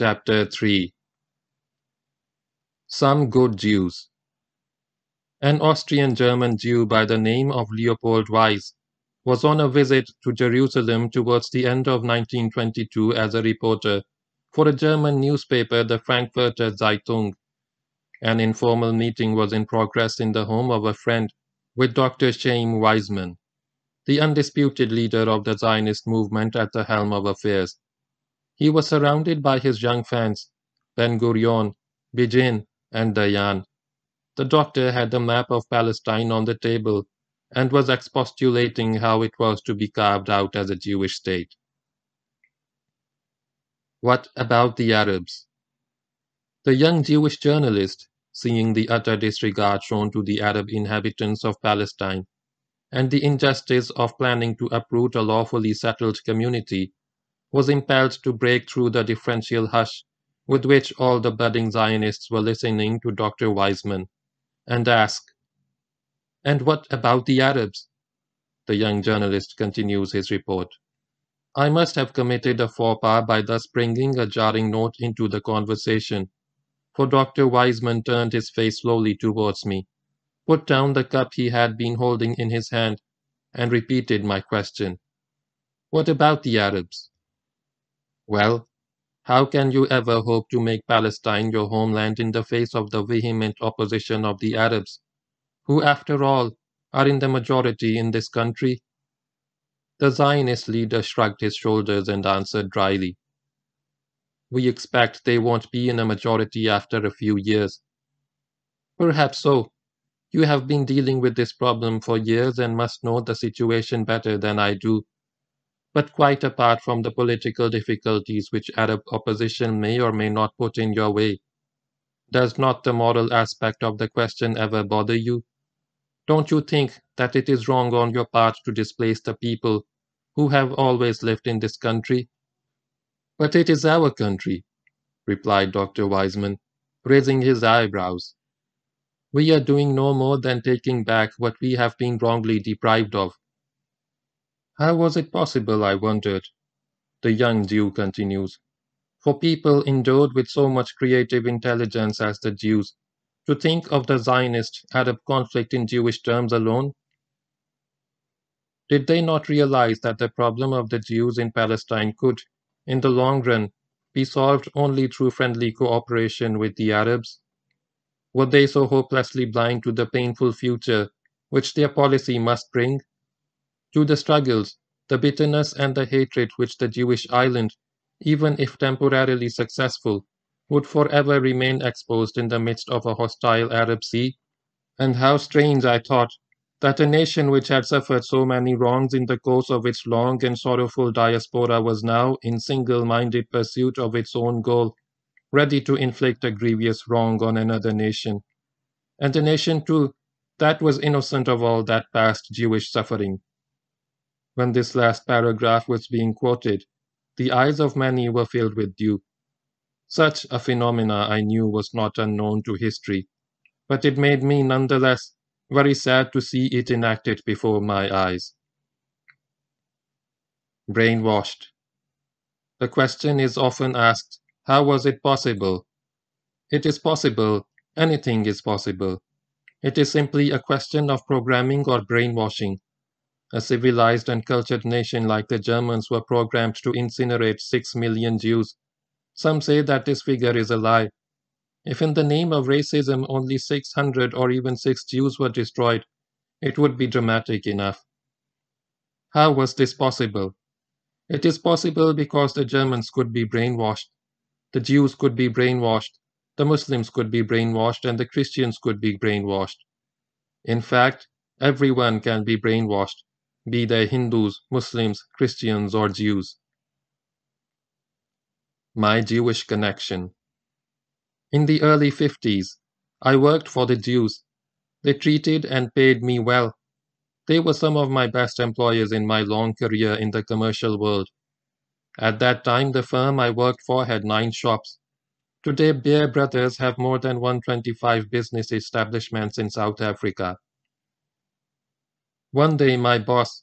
Chapter 3 Some Good Jews An Austrian German Jew by the name of Leopold Weiss was on a visit to Jerusalem towards the end of 1922 as a reporter for a German newspaper, the Frankfurter Zeitung. An informal meeting was in progress in the home of a friend with Dr. Chaim Weizmann, the undisputed leader of the Zionist movement at the helm of affairs. He was surrounded by his young fans, Ben Gurion, Begin, and Dayan. The doctor had a map of Palestine on the table and was expostulating how it was to be carved out as a Jewish state. What about the Arabs? The young Jewish journalist, seeing the utter disregard shown to the Arab inhabitants of Palestine and the injustice of planning to uproot a lawfully settled community, was impelled to break through the differential hush with which all the budding Zionists were listening to Dr. Weizmann, and ask, And what about the Arabs? The young journalist continues his report. I must have committed a faux pas by thus bringing a jarring note into the conversation, for Dr. Weizmann turned his face slowly towards me, put down the cup he had been holding in his hand, and repeated my question. What about the Arabs? Well, how can you ever hope to make Palestine your homeland in the face of the vehement opposition of the Arabs, who, after all, are in the majority in this country? The Zionist leader shrugged his shoulders and answered dryly. We expect they won't be in a majority after a few years. Perhaps so. You have been dealing with this problem for years and must know the situation better than I do. But quite apart from the political difficulties which Arab opposition may or may not put in your way, does not the moral aspect of the question ever bother you? Don't you think that it is wrong on your part to displace the people who have always lived in this country? But it is our country, replied Dr. Weizmann, raising his eyebrows. We are doing no more than taking back what we have been wrongly deprived of. How was it possible, I wondered, the young Jew continues, for people endowed with so much creative intelligence as the Jews to think of the Zionist Arab conflict in Jewish terms alone? Did they not realize that the problem of the Jews in Palestine could, in the long run, be solved only through friendly cooperation with the Arabs? Were they so hopelessly blind to the painful future which their policy must bring? To the struggles, the bitterness, and the hatred which the Jewish island, even if temporarily successful, would forever remain exposed in the midst of a hostile Arab sea? And how strange, I thought, that a nation which had suffered so many wrongs in the course of its long and sorrowful diaspora was now in single minded pursuit of its own goal, ready to inflict a grievous wrong on another nation. And a nation, too, that was innocent of all that past Jewish suffering. When this last paragraph was being quoted, the eyes of many were filled with dew. Such a phenomena I knew was not unknown to history, but it made me nonetheless very sad to see it enacted before my eyes. Brainwashed. The question is often asked, how was it possible? It is possible, anything is possible. It is simply a question of programming or brainwashing. A civilized and cultured nation like the Germans were programmed to incinerate six million Jews. Some say that this figure is a lie. If in the name of racism only 600 or even six Jews were destroyed, it would be dramatic enough. How was this possible? It is possible because the Germans could be brainwashed, the Jews could be brainwashed, the Muslims could be brainwashed, and the Christians could be brainwashed. In fact, everyone can be brainwashed, be they Hindus, Muslims, Christians, or Jews. My Jewish Connection In the early 50s, I worked for the Jews. They treated and paid me well. They were some of my best employers in my long career in the commercial world. At that time, the firm I worked for had nine shops. Today, Beer Brothers have more than 125 business establishments in South Africa. One day my boss,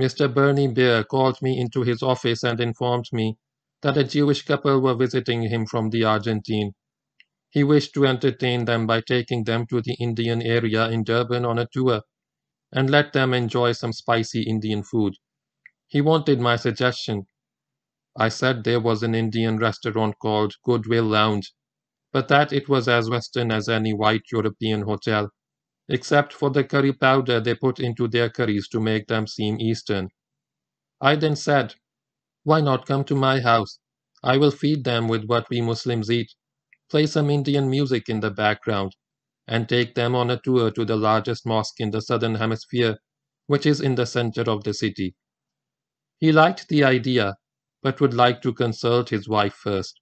Mr. Bernie Beer, called me into his office and informed me that a Jewish couple were visiting him from the Argentine. He wished to entertain them by taking them to the Indian area in Durban on a tour and let them enjoy some spicy Indian food. He wanted my suggestion. I said there was an Indian restaurant called Goodwill Lounge, but that it was as Western as any white European hotel, except for the curry powder they put into their curries to make them seem Eastern. I then said, Why not come to my house? I will feed them with what we Muslims eat, play some Indian music in the background, and take them on a tour to the largest mosque in the southern hemisphere, which is in the center of the city. He liked the idea, but would like to consult his wife first.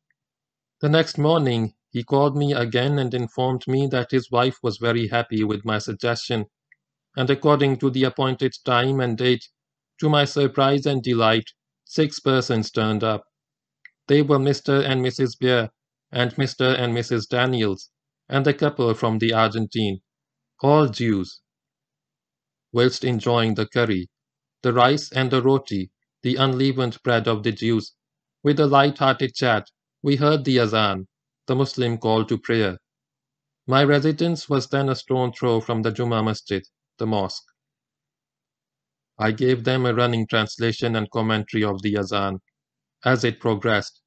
The next morning, he called me again and informed me that his wife was very happy with my suggestion, and according to the appointed time and date, to my surprise and delight, six persons turned up. They were Mr. and Mrs. Beer, and Mr. and Mrs. Daniels, and the couple from the Argentine, all Jews. Whilst enjoying the curry, the rice and the roti, the unleavened bread of the Jews. With a light-hearted chat, we heard the azan, the Muslim call to prayer. My residence was then a stone throw from the Juma Masjid, the mosque. I gave them a running translation and commentary of the azan as it progressed.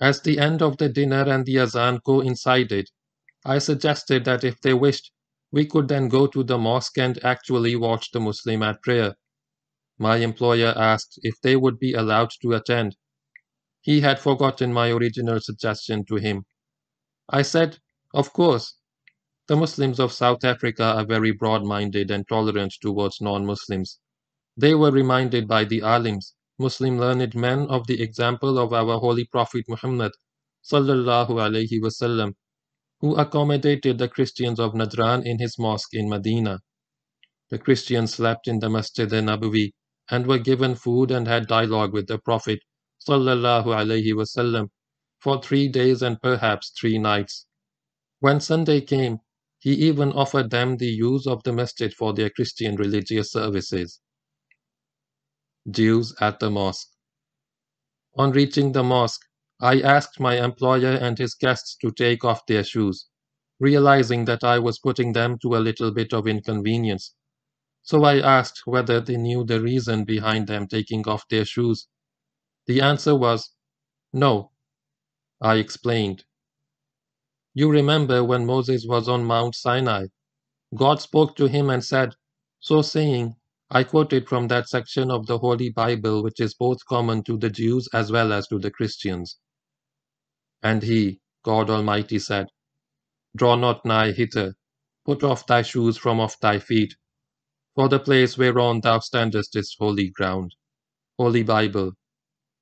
As the end of the dinner and the azan coincided, I suggested that if they wished, we could then go to the mosque and actually watch the Muslim at prayer. My employer asked if they would be allowed to attend. He had forgotten my original suggestion to him. I said, Of course. The Muslims of South Africa are very broad minded and tolerant towards non Muslims. They were reminded by the alims, Muslim learned men, of the example of our Holy Prophet Muhammad, sallallahu alaihi wasallam, who accommodated the Christians of Najran in his mosque in Medina. The Christians slept in the Masjid al Nabawi and were given food and had dialogue with the Prophet sallallahu alaihi wasallam for three days and perhaps three nights. When Sunday came, he even offered them the use of the masjid for their Christian religious services. Jews at the mosque. On reaching the mosque, I asked my employer and his guests to take off their shoes, realizing that I was putting them to a little bit of inconvenience so I asked whether they knew the reason behind them taking off their shoes. The answer was, No. I explained. You remember when Moses was on Mount Sinai? God spoke to him and said, So saying, I quoted from that section of the Holy Bible which is both common to the Jews as well as to the Christians. And he, God Almighty, said, Draw not nigh hither, put off thy shoes from off thy feet, for the place whereon thou standest is holy ground. Holy Bible,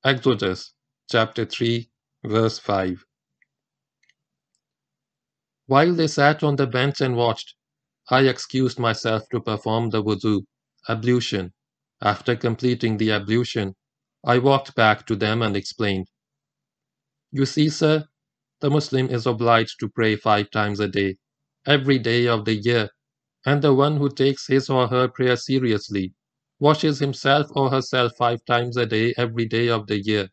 Exodus chapter 3, verse 5. While they sat on the bench and watched, I excused myself to perform the wudu, ablution. After completing the ablution, I walked back to them and explained. You see, sir, the Muslim is obliged to pray five times a day, every day of the year, and the one who takes his or her prayer seriously washes himself or herself five times a day every day of the year.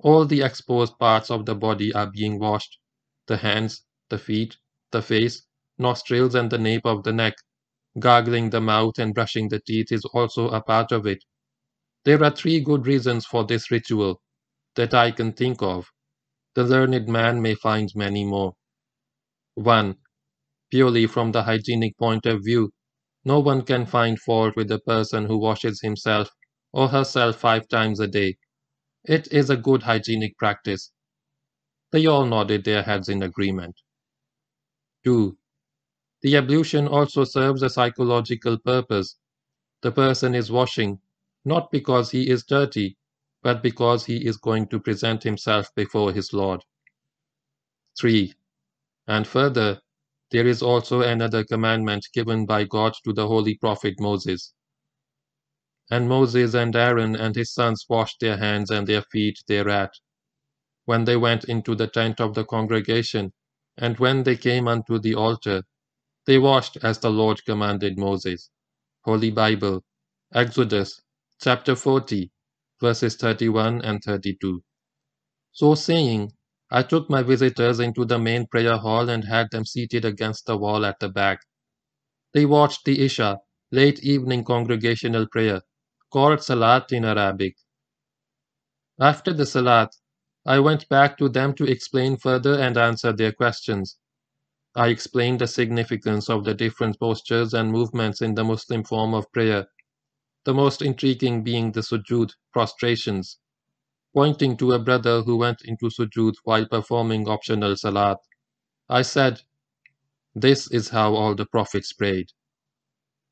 All the exposed parts of the body are being washed the hands, the feet, the face, nostrils, and the nape of the neck. Gargling the mouth and brushing the teeth is also a part of it. There are three good reasons for this ritual that I can think of. The learned man may find many more. 1 purely from the hygienic point of view, no one can find fault with the person who washes himself or herself five times a day. It is a good hygienic practice. They all nodded their heads in agreement. 2. The ablution also serves a psychological purpose. The person is washing, not because he is dirty, but because he is going to present himself before his Lord. 3. And further, there is also another commandment given by God to the holy prophet Moses. And Moses and Aaron and his sons washed their hands and their feet thereat, when they went into the tent of the congregation, and when they came unto the altar, they washed as the Lord commanded Moses. Holy Bible, Exodus chapter 40, verses 31 and 32. So saying, I took my visitors into the main prayer hall and had them seated against the wall at the back. They watched the Isha, late evening congregational prayer, called Salat in Arabic. After the Salat, I went back to them to explain further and answer their questions. I explained the significance of the different postures and movements in the Muslim form of prayer, the most intriguing being the sujood, prostrations, pointing to a brother who went into sujood while performing optional salat. I said, This is how all the prophets prayed.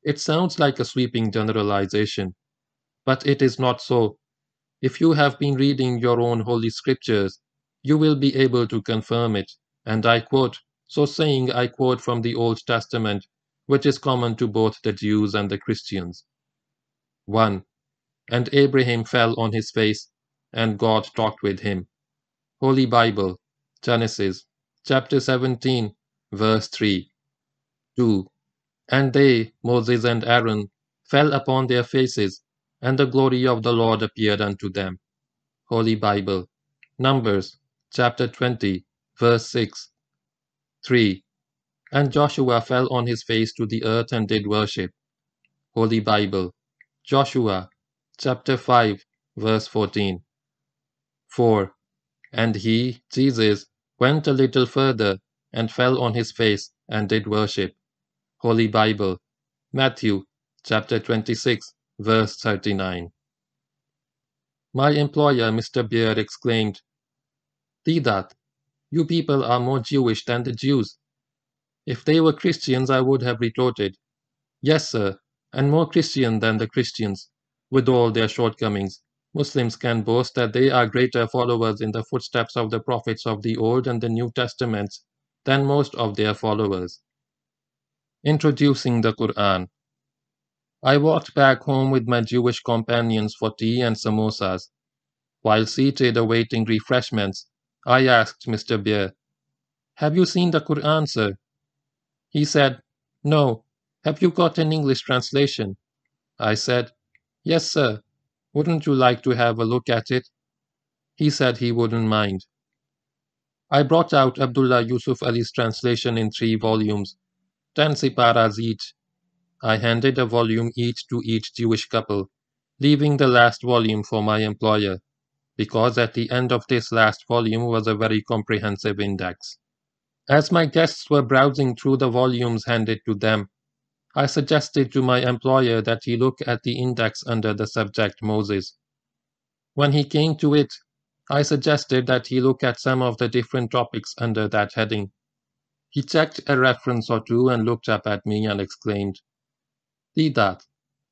It sounds like a sweeping generalization, but it is not so. If you have been reading your own holy scriptures, you will be able to confirm it, and I quote, so saying I quote from the Old Testament, which is common to both the Jews and the Christians. 1. And Abraham fell on his face, and God talked with him. Holy Bible, Genesis, chapter 17, verse 3. 2. And they, Moses and Aaron, fell upon their faces, and the glory of the Lord appeared unto them. Holy Bible, Numbers, chapter 20, verse 6. 3. And Joshua fell on his face to the earth and did worship. Holy Bible, Joshua, chapter 5, verse 14. 4. And he, Jesus, went a little further and fell on his face and did worship. Holy Bible, Matthew, chapter 26, verse 39. My employer, Mr. Beer, exclaimed, Deedat, you people are more Jewish than the Jews. If they were Christians, I would have retorted, Yes, sir, and more Christian than the Christians, with all their shortcomings. Muslims can boast that they are greater followers in the footsteps of the prophets of the Old and the New Testaments than most of their followers. Introducing the Quran. I walked back home with my Jewish companions for tea and samosas. While seated awaiting refreshments, I asked Mr. Beer, Have you seen the Quran, sir? He said, No. Have you got an English translation? I said, Yes, sir. Wouldn't you like to have a look at it? He said he wouldn't mind. I brought out Abdullah Yusuf Ali's translation in three volumes, ten siparas each. I handed a volume each to each Jewish couple, leaving the last volume for my employer, because at the end of this last volume was a very comprehensive index. As my guests were browsing through the volumes handed to them, I suggested to my employer that he look at the index under the subject Moses. When he came to it, I suggested that he look at some of the different topics under that heading. He checked a reference or two and looked up at me and exclaimed, Deedat,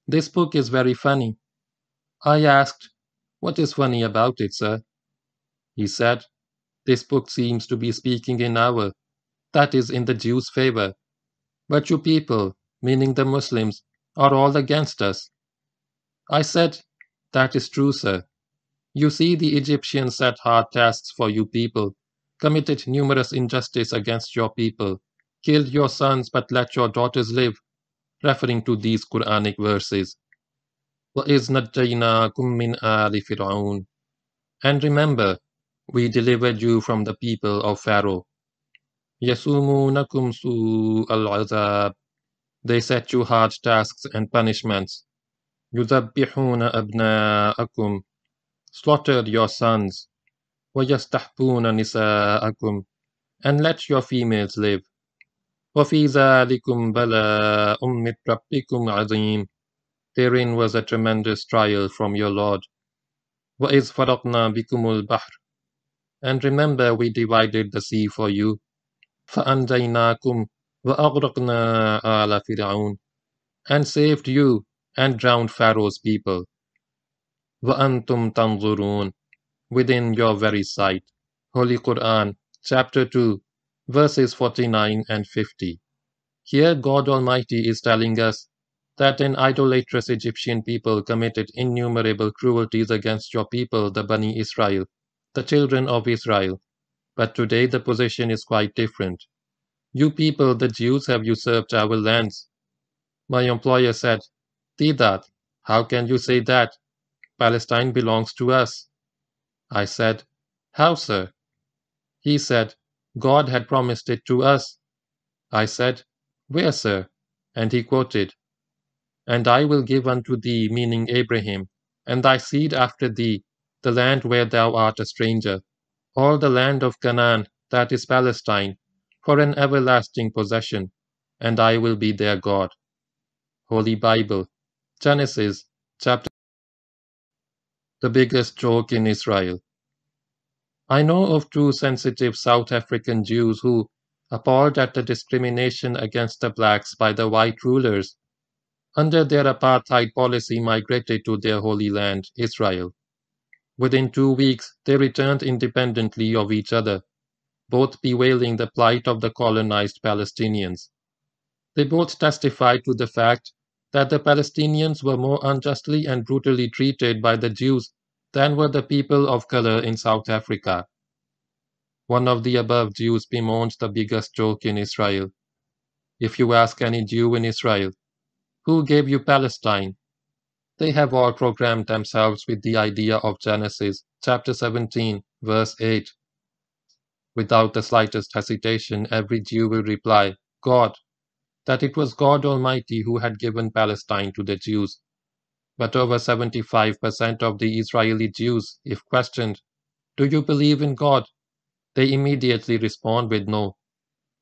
this book is very funny. I asked, What is funny about it, sir? He said, This book seems to be speaking in our, that is, in the Jews' favor. But you people, meaning the Muslims, are all against us. I said, That is true, sir. You see, the Egyptians set hard tasks for you people, committed numerous injustice against your people, killed your sons but let your daughters live, referring to these Quranic verses. وَإِذْ نَجَّيْنَاكُمْ مِنْ آلِ فِرْعَوْنَ And remember, we delivered you from the people of Pharaoh. يَسُومُونَكُمْ سُوءَ الْعَذَابِ they set you hard tasks and punishments. يُذَبِّحُونَ أَبْنَاءَكُمْ Slaughtered your sons. وَيَسْتَحْبُونَ نِسَاءَكُمْ And let your females live. وَفِي ذَلِكُمْ بَلَاءٌ مِّن رَبِّكُمْ عَظِيمٌ Therein was a tremendous trial from your Lord. وَإِذْ فَرَقْنَا بِكُمُ الْبَحْرَ And remember we divided the sea for you. فَأَنْجَيْنَاكُمْ وَأَغْرَقْنَا آلَ فِرْعَوْنَ and saved you and drowned Pharaoh's people. وَأَنْتُمْ تَنْظُرُونَ within your very sight. Holy Quran, chapter 2, verses 49 and 50. Here God Almighty is telling us that an idolatrous Egyptian people committed innumerable cruelties against your people, the Bani Israel, the children of Israel. But today the position is quite different. You people, the Jews, have usurped our lands. My employer said, Deedat, how can you say that? Palestine belongs to us. I said, How, sir? He said, God had promised it to us. I said, Where, sir? And he quoted, And I will give unto thee, meaning Abraham, and thy seed after thee, the land where thou art a stranger, all the land of Canaan, that is Palestine, for an everlasting possession, and I will be their God. Holy Bible, Genesis chapter. The biggest joke in Israel. I know of two sensitive South African Jews who, appalled at the discrimination against the blacks by the white rulers, under their apartheid policy migrated to their holy land, Israel. Within two weeks, they returned independently of each other, both bewailing the plight of the colonized Palestinians. They both testified to the fact that the Palestinians were more unjustly and brutally treated by the Jews than were the people of color in South Africa. One of the above Jews bemoaned the biggest joke in Israel. If you ask any Jew in Israel, who gave you Palestine? They have all programmed themselves with the idea of Genesis chapter 17, verse 8. Without the slightest hesitation, every Jew will reply, God, that it was God Almighty who had given Palestine to the Jews. But over 75% of the Israeli Jews, if questioned, Do you believe in God? They immediately respond with no.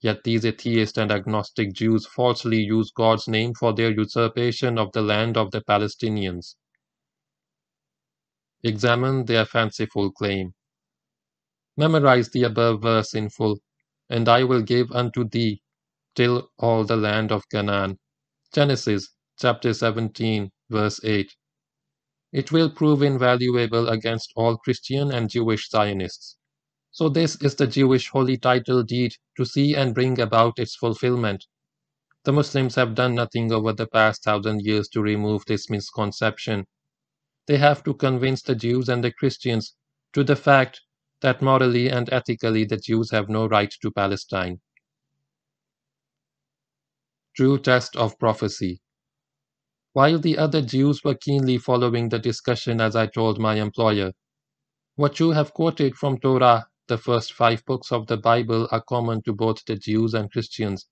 Yet these atheist and agnostic Jews falsely use God's name for their usurpation of the land of the Palestinians. Examine their fanciful claim. Memorize the above verse in full, and I will give unto thee till all the land of Canaan. Genesis chapter 17, verse 8. It will prove invaluable against all Christian and Jewish Zionists. So this is the Jewish holy title deed to see and bring about its fulfillment. The Muslims have done nothing over the past thousand years to remove this misconception. They have to convince the Jews and the Christians to the fact that morally and ethically the Jews have no right to Palestine. True test of prophecy. While the other Jews were keenly following the discussion as I told my employer, what you have quoted from Torah the first five books of the Bible are common to both the Jews and Christians,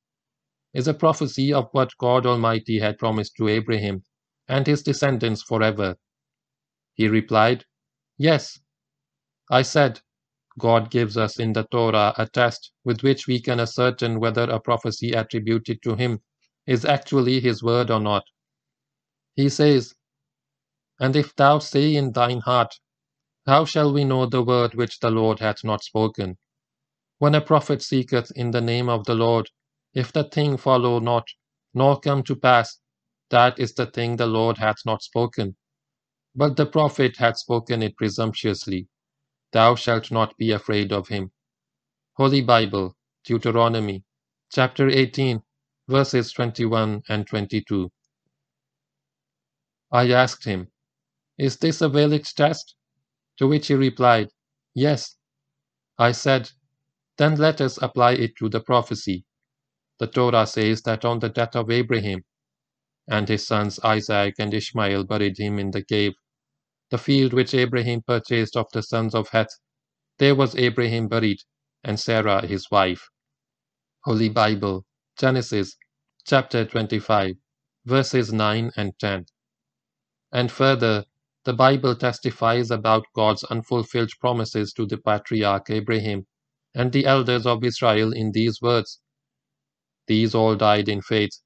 is a prophecy of what God Almighty had promised to Abraham and his descendants forever. He replied, Yes. I said, God gives us in the Torah a test with which we can ascertain whether a prophecy attributed to him is actually his word or not. He says, And if thou say in thine heart, how shall we know the word which the Lord hath not spoken? When a prophet seeketh in the name of the Lord, if the thing follow not, nor come to pass, that is the thing the Lord hath not spoken. But the prophet hath spoken it presumptuously. Thou shalt not be afraid of him. Holy Bible, Deuteronomy, chapter 18, verses 21 and 22. I asked him, Is this a valid test? To which he replied, Yes. I said, Then let us apply it to the prophecy. The Torah says that on the death of Abraham, and his sons Isaac and Ishmael buried him in the cave, the field which Abraham purchased of the sons of Heth, there was Abraham buried, and Sarah his wife. Holy Bible, Genesis, chapter 25, verses 9 and 10. And further, the Bible testifies about God's unfulfilled promises to the patriarch Abraham and the elders of Israel in these words These all died in faith,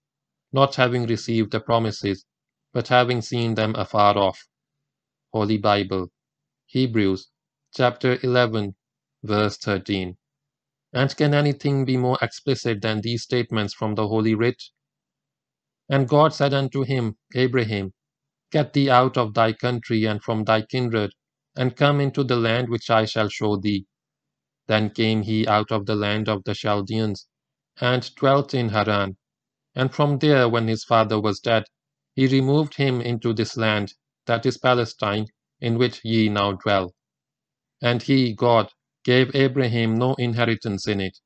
not having received the promises, but having seen them afar off. Holy Bible, Hebrews chapter 11, verse 13. And can anything be more explicit than these statements from the Holy Writ? And God said unto him, Abraham, Get thee out of thy country and from thy kindred, and come into the land which I shall show thee. Then came he out of the land of the Chaldeans, and dwelt in Haran. And from there, when his father was dead, he removed him into this land, that is Palestine, in which ye now dwell. And he, God, gave Abraham no inheritance in it.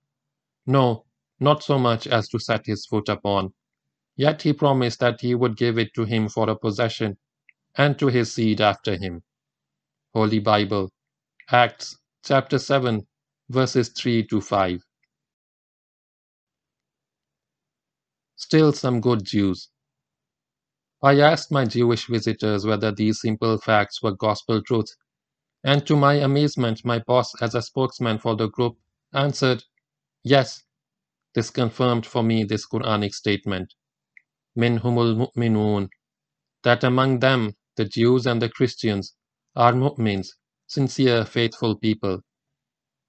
No, not so much as to set his foot upon. Yet he promised that he would give it to him for a possession, and to his seed after him. Holy Bible, Acts chapter 7, verses 3 to 5. Still some good Jews. I asked my Jewish visitors whether these simple facts were gospel truth, and to my amazement, my boss, as a spokesman for the group, answered, Yes. This confirmed for me this Quranic statement, Minhumul mu'minun, that among them, the Jews and the Christians, are mu'mins, sincere, faithful people.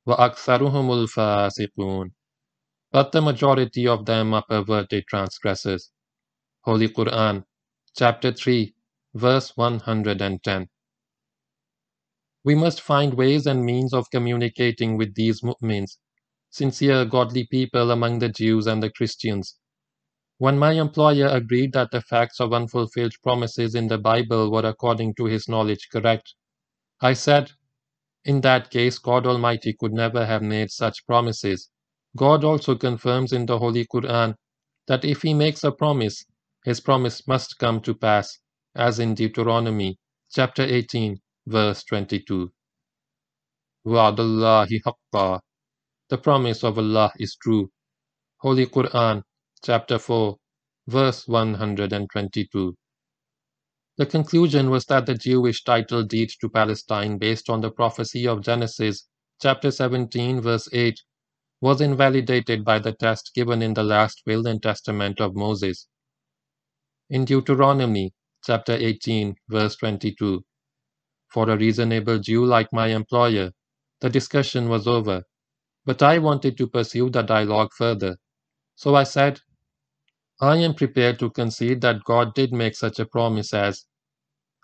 وَأَكْثَرُهُمُ الْفَاسِقُونَ But the majority of them are perverted transgressors. Holy Quran, chapter 3, verse 110. We must find ways and means of communicating with these mu'mins, sincere godly people among the Jews and the Christians. when my employer agreed that the facts of unfulfilled promises in the Bible were according to his knowledge correct, I said, in that case, God Almighty could never have made such promises. God also confirms in the Holy Quran that if He makes a promise, His promise must come to pass, as in Deuteronomy chapter 18, verse 22. Wa'dallahi haqqa. The promise of Allah is true. Holy Quran, chapter 4, verse 122. The conclusion was that the Jewish title deed to Palestine based on the prophecy of Genesis chapter 17 verse 8 was invalidated by the test given in the last will and testament of Moses. In Deuteronomy chapter 18 verse 22, for a reasonable Jew like my employer, the discussion was over, but I wanted to pursue the dialogue further. So I said, I am prepared to concede that God did make such a promise as,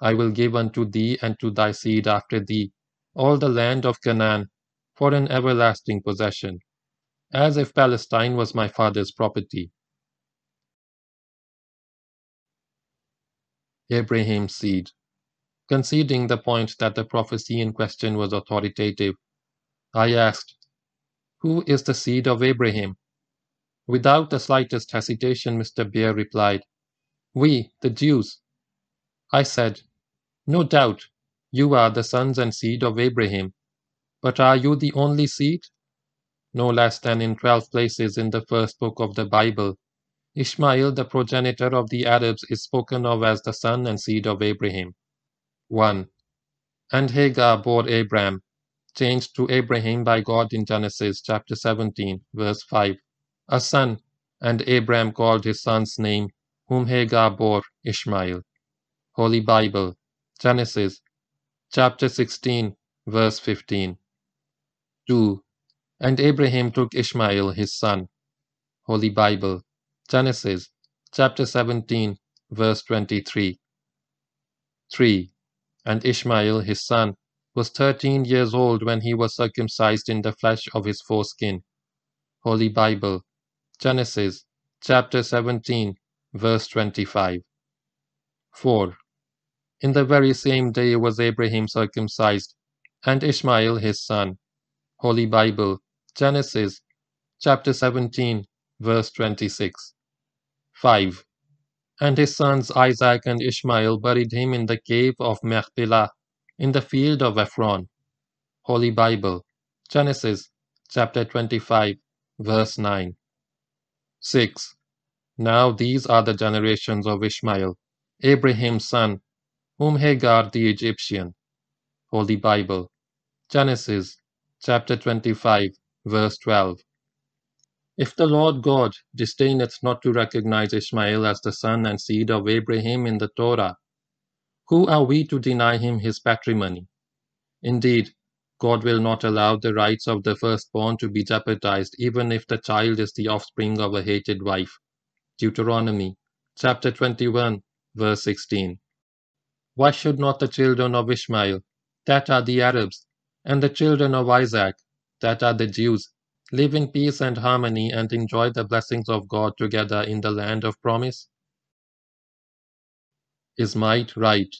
I will give unto thee and to thy seed after thee all the land of Canaan for an everlasting possession, as if Palestine was my father's property. Abraham's seed. Conceding the point that the prophecy in question was authoritative, I asked, Who is the seed of Abraham? Without the slightest hesitation, Mr. Beer replied, We, the Jews. I said, No doubt, you are the sons and seed of Abraham. But are you the only seed? No less than in twelve places in the first book of the Bible, Ishmael, the progenitor of the Arabs, is spoken of as the son and seed of Abraham. 1. And Hagar bore Abram, changed to Abraham by God in Genesis chapter 17, verse 5 a son, and Abram called his son's name, whom Hagar bore, Ishmael. Holy Bible, Genesis, chapter 16, verse 15. 2. And Abraham took Ishmael his son. Holy Bible, Genesis, chapter 17, verse 23. 3. And Ishmael his son was thirteen years old when he was circumcised in the flesh of his foreskin. Holy Bible, Genesis chapter 17, verse 25. 4. In the very same day was Abraham circumcised, and Ishmael his son. Holy Bible, Genesis chapter 17, verse 26. 5. And his sons Isaac and Ishmael buried him in the cave of Machpelah, in the field of Ephron. Holy Bible, Genesis chapter 25, verse 9. 6. Now these are the generations of Ishmael, Abraham's son, whom Hagar the Egyptian. Holy Bible, Genesis chapter 25, verse 12. If the Lord God disdaineth not to recognize Ishmael as the son and seed of Abraham in the Torah, who are we to deny him his patrimony? Indeed, God will not allow the rights of the firstborn to be jeopardized even if the child is the offspring of a hated wife. Deuteronomy chapter 21, verse 16. Why should not the children of Ishmael, that are the Arabs, and the children of Isaac, that are the Jews, live in peace and harmony and enjoy the blessings of God together in the land of promise? Is might right?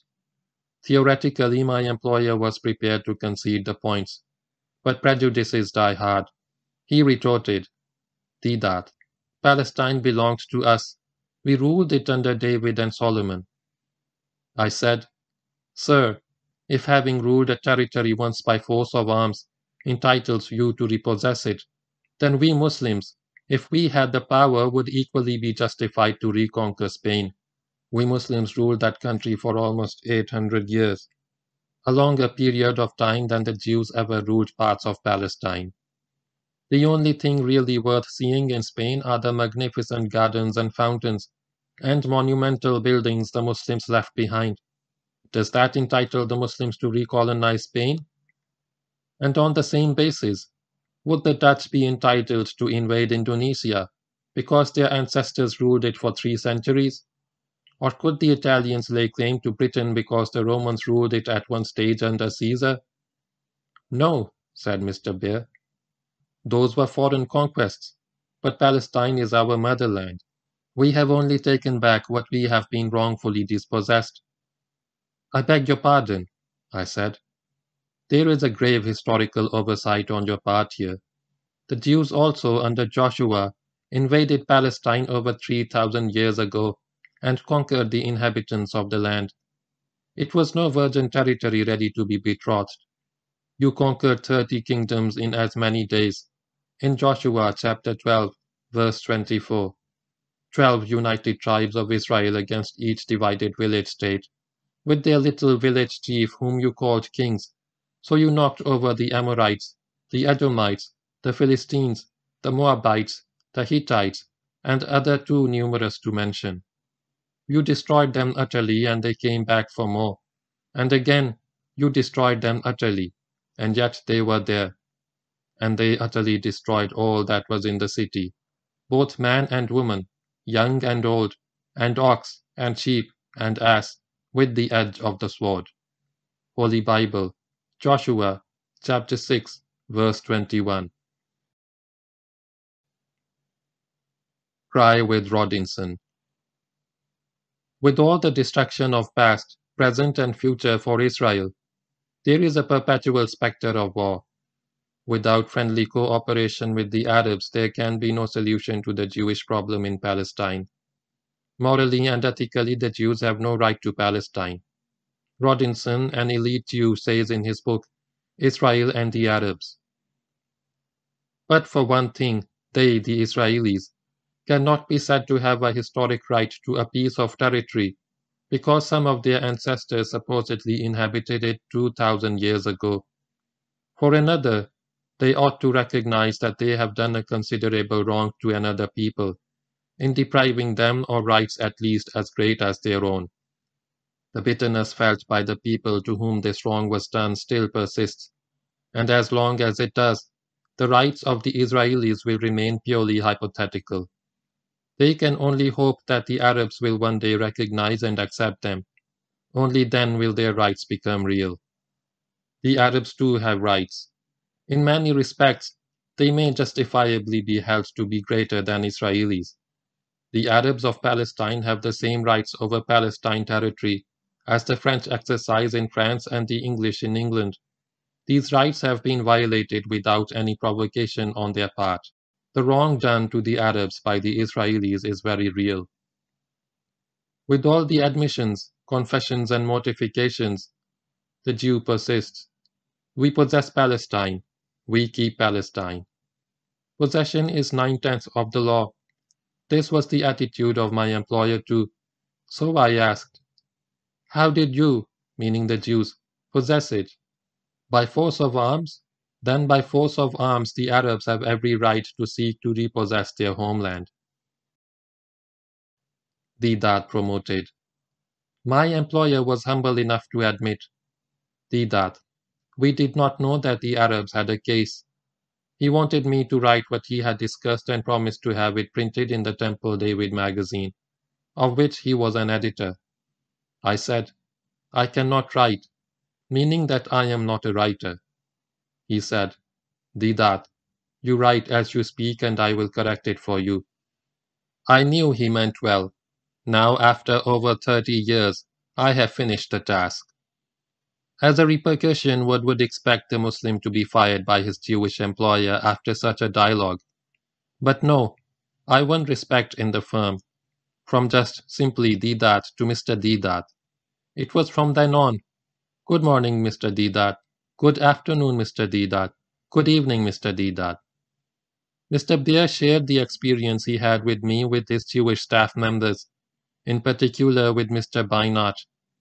Theoretically, my employer was prepared to concede the points, but prejudices die hard. He retorted, Deedat, Palestine belonged to us. We ruled it under David and Solomon. I said, Sir, if having ruled a territory once by force of arms, entitles you to repossess it, then we Muslims, if we had the power, would equally be justified to reconquer Spain. We Muslims ruled that country for almost 800 years, a longer period of time than the Jews ever ruled parts of Palestine. The only thing really worth seeing in Spain are the magnificent gardens and fountains and monumental buildings the Muslims left behind. Does that entitle the Muslims to recolonize Spain? And on the same basis, would the Dutch be entitled to invade Indonesia because their ancestors ruled it for three centuries? Or could the Italians lay claim to Britain because the Romans ruled it at one stage under Caesar? No, said Mr. Beer. Those were foreign conquests, but Palestine is our motherland. We have only taken back what we have been wrongfully dispossessed. I beg your pardon, I said. There is a grave historical oversight on your part here. The Jews also, under Joshua, invaded Palestine over 3,000 years ago and conquered the inhabitants of the land. It was no virgin territory ready to be betrothed. You conquered 30 kingdoms in as many days. In Joshua chapter 12, verse 24. 12 united tribes of Israel against each divided village state, with their little village chief whom you called kings so you knocked over the Amorites, the Edomites, the Philistines, the Moabites, the Hittites, and other too numerous to mention. You destroyed them utterly, and they came back for more. And again, you destroyed them utterly, and yet they were there. And they utterly destroyed all that was in the city, both man and woman, young and old, and ox, and sheep, and ass, with the edge of the sword. Holy Bible, Joshua chapter 6 verse 21. Cry with Rodinson. With all the destruction of past, present, and future for Israel, there is a perpetual specter of war. Without friendly cooperation with the Arabs, there can be no solution to the Jewish problem in Palestine. Morally and ethically, the Jews have no right to Palestine. Rodinson, an elite Jew, says in his book, Israel and the Arabs. But for one thing, they, the Israelis, cannot be said to have a historic right to a piece of territory because some of their ancestors supposedly inhabited it 2000 years ago. For another, they ought to recognize that they have done a considerable wrong to another people, in depriving them of rights at least as great as their own. The bitterness felt by the people to whom this wrong was done still persists, and as long as it does, the rights of the Israelis will remain purely hypothetical. They can only hope that the Arabs will one day recognize and accept them. Only then will their rights become real. The Arabs too have rights. In many respects, they may justifiably be held to be greater than Israelis. The Arabs of Palestine have the same rights over Palestine territory as the French exercise in France and the English in England. These rights have been violated without any provocation on their part. The wrong done to the Arabs by the Israelis is very real. With all the admissions, confessions, and mortifications, the Jew persists. We possess Palestine. We keep Palestine. Possession is nine tenths of the law. This was the attitude of my employer too. So I asked, how did you, meaning the Jews, possess it? By force of arms? Then by force of arms the Arabs have every right to seek to repossess their homeland. Deedat promoted. My employer was humble enough to admit, Deedat, we did not know that the Arabs had a case. He wanted me to write what he had discussed and promised to have it printed in the Temple David magazine, of which he was an editor. I said, I cannot write, meaning that I am not a writer. He said, Deedat, you write as you speak and I will correct it for you. I knew he meant well. Now, after over thirty years, I have finished the task. As a repercussion, one would expect the Muslim to be fired by his Jewish employer after such a dialogue. But no, I won respect in the firm, from just simply Deedat to Mr. Deedat. It was from then on. Good morning, Mr. Deedat. Good afternoon, Mr. Deedat. Good evening, Mr. Deedat. Mr. Beer shared the experience he had with me with his Jewish staff members, in particular with Mr. Beinart,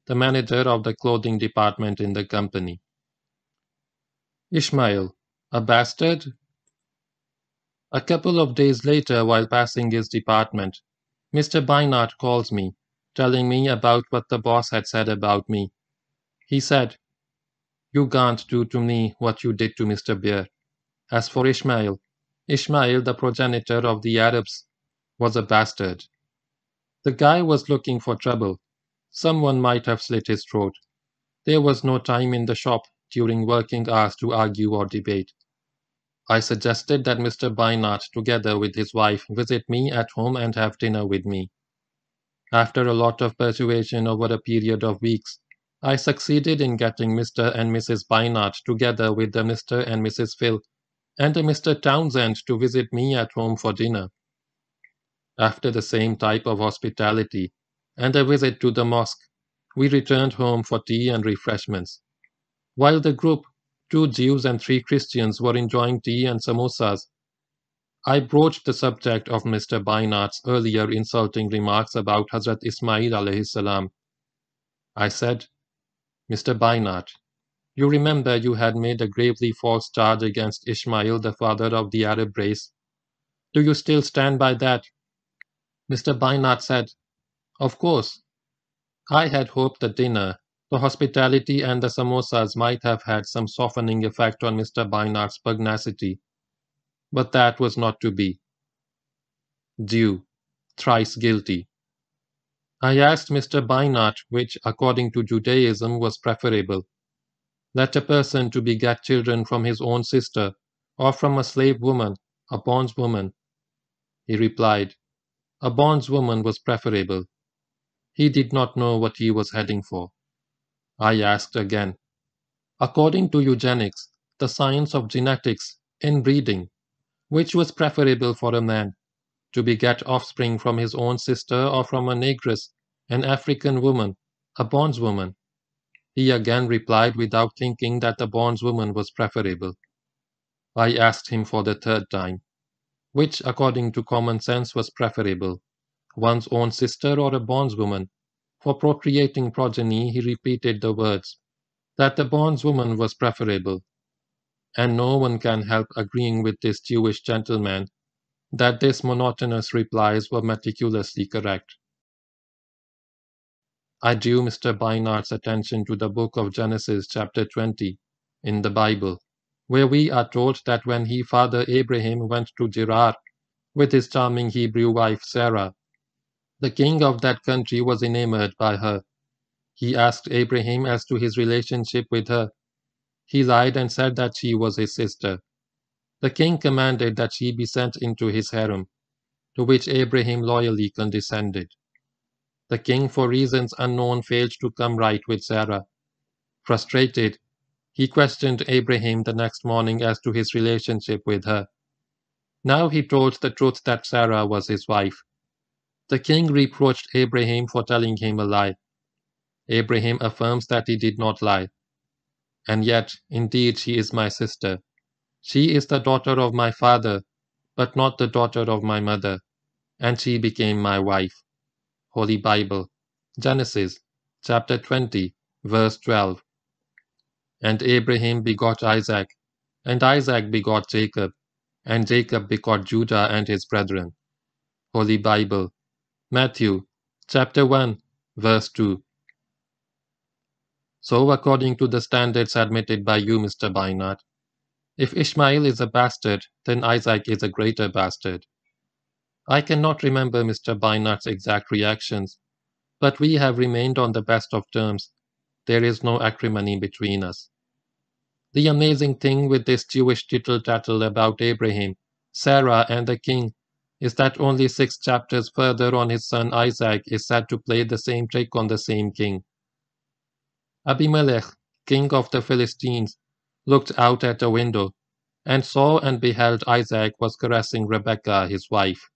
the manager of the clothing department in the company. Ishmael, a bastard? A couple of days later, while passing his department, Mr. Beinart calls me, telling me about what the boss had said about me. He said, You can't do to me what you did to Mr. Beer. As for Ishmael, Ishmael, the progenitor of the Arabs, was a bastard. The guy was looking for trouble. Someone might have slit his throat. There was no time in the shop during working hours to argue or debate. I suggested that Mr. Beinart, together with his wife, visit me at home and have dinner with me. After a lot of persuasion over a period of weeks, I succeeded in getting Mr. and Mrs. Beinart together with the Mr. and Mrs. Phil and a Mr. Townsend to visit me at home for dinner. After the same type of hospitality and a visit to the mosque, we returned home for tea and refreshments. While the group, two Jews and three Christians, were enjoying tea and samosas, I broached the subject of Mr. Beinart's earlier insulting remarks about Hazrat Ismail alayhi salam. I said, Mr. Beinart, you remember you had made a gravely false charge against Ishmael, the father of the Arab race. Do you still stand by that? Mr. Beinart said, Of course. I had hoped the dinner, the hospitality, and the samosas might have had some softening effect on Mr. Beinart's pugnacity. But that was not to be. Due, thrice guilty. I asked Mr. Beinart which, according to Judaism, was preferable that a person to beget children from his own sister, or from a slave woman, a bondswoman? He replied, A bondswoman was preferable. He did not know what he was heading for. I asked again, According to eugenics, the science of genetics, inbreeding, which was preferable for a man, to beget offspring from his own sister or from a negress, an African woman, a bondswoman? He again replied without thinking that the bondswoman was preferable. I asked him for the third time, which according to common sense was preferable, one's own sister or a bondswoman. For procreating progeny, he repeated the words, that the bondswoman was preferable. And no one can help agreeing with this Jewish gentleman that these monotonous replies were meticulously correct. I drew Mr. Beinart's attention to the book of Genesis, chapter 20, in the Bible, where we are told that when he, Father Abraham, went to Gerar with his charming Hebrew wife Sarah, the king of that country was enamored by her. He asked Abraham as to his relationship with her. He lied and said that she was his sister. The king commanded that she be sent into his harem, to which Abraham loyally condescended. The king, for reasons unknown, failed to come right with Sarah. Frustrated, he questioned Abraham the next morning as to his relationship with her. Now he told the truth that Sarah was his wife. The king reproached Abraham for telling him a lie. Abraham affirms that he did not lie. And yet, indeed, she is my sister. She is the daughter of my father, but not the daughter of my mother, and she became my wife. Holy Bible, Genesis chapter 20, verse 12. And Abraham begot Isaac, and Isaac begot Jacob, and Jacob begot Judah and his brethren. Holy Bible, Matthew chapter 1, verse 2. So, according to the standards admitted by you, Mr. Beinart, if Ishmael is a bastard, then Isaac is a greater bastard. I cannot remember Mr. Beinart's exact reactions, but we have remained on the best of terms. There is no acrimony between us. The amazing thing with this Jewish tittle tattle about Abraham, Sarah, and the king is that only six chapters further on his son Isaac is said to play the same trick on the same king. Abimelech, king of the Philistines, looked out at the window and saw and beheld Isaac was caressing Rebekah, his wife.